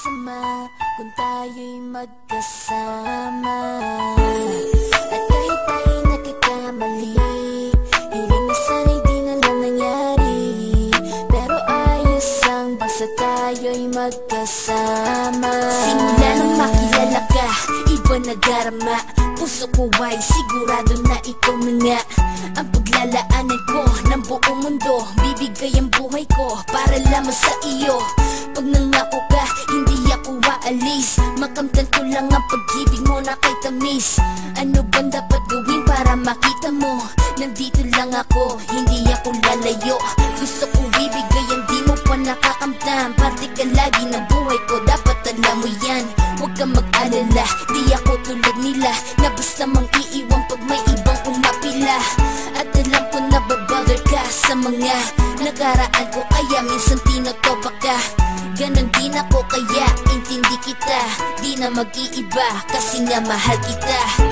Kung tayo'y magkasama. At kahit tayo'y nagkakamali Hiling na sana'y di na lang nangyari. Pero ayos ang basta tayo'y magkasama. Simula nang makilala ka, iba nagarama Puso ko ay sigurado na ikaw na nga mundo Bibigay ang buhay ko para lamang sa iyo. Pag nangako ka, hindi ako waalis Makamtan ko lang ang pag-ibig mo na kay tamis. Ano bang dapat gawin para makita mo? Nandito lang ako, hindi ako lalayo. Gusto ko bibigay ang di mo pa nakakamtan. Parte ka lagi ng buhay ko, dapat alam mo yan. Huwag kang mag-alala, di ako tulad nila. Na basta mang iiwan pag may ibang umapila. At alam babother ka sa mga Nakaraan ko. Kaya minsan tinotopa ka Ganon din ako kaya intindi kita. Di na mag-iiba kasi nga mahal kita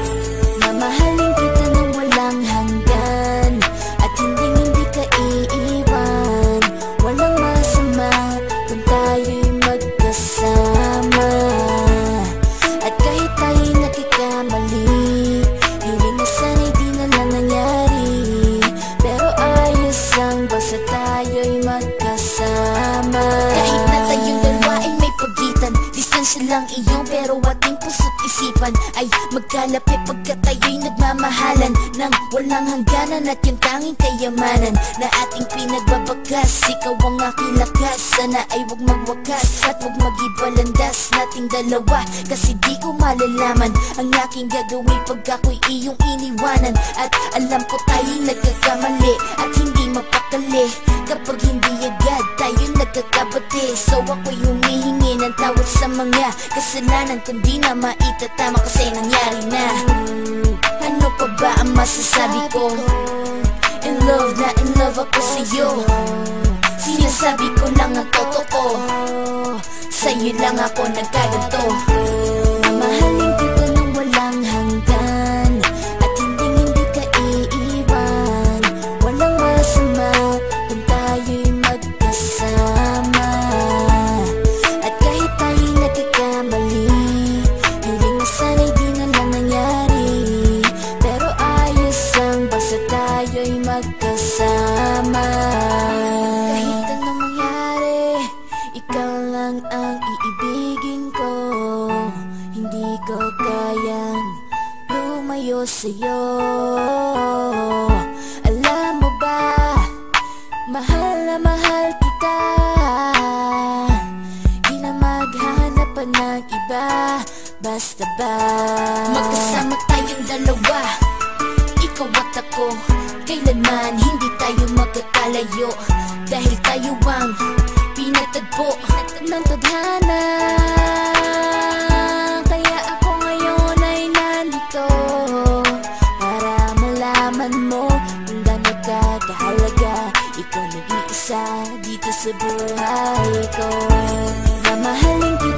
lang iyong pero ating puso't isipan Ay magkalapit pagkat tayo'y nagmamahalan Nang walang hangganan at yung tanging kayamanan Na ating pinagbabagas Ikaw ang aking lakas Sana ay wag magwakas At wag magibalandas nating dalawa. Kasi di ko malalaman Ang aking gagawin pag ako'y iyong iniwanan. At alam ko tayo'y nagkakamali At hindi mapakali. Kapag hindi agad tayo nagkakabati. So ako'y humihingi ng tawad sa mga kasalanan. Kung di na maitatama kasi nangyari na. Ano pa ba ang masasabi ko? In love na in love ako sa'yo Sinasabi ko lang ang totoo. Sa'yo lang ako nagkaganto kayang lumayo sa'yo. Alam mo ba Mahal na mahal kita. Di na maghanap pa ng iba Basta ba? Magkasama tayong dalawa Ikaw at ako. Kailanman hindi tayo magkakalayo Dahil tayo ang pinatagpo ng tadhana mo kung gano'n ka kahalaga. Ikaw nag-iisa dito sa buhay ko. Mamahalin kita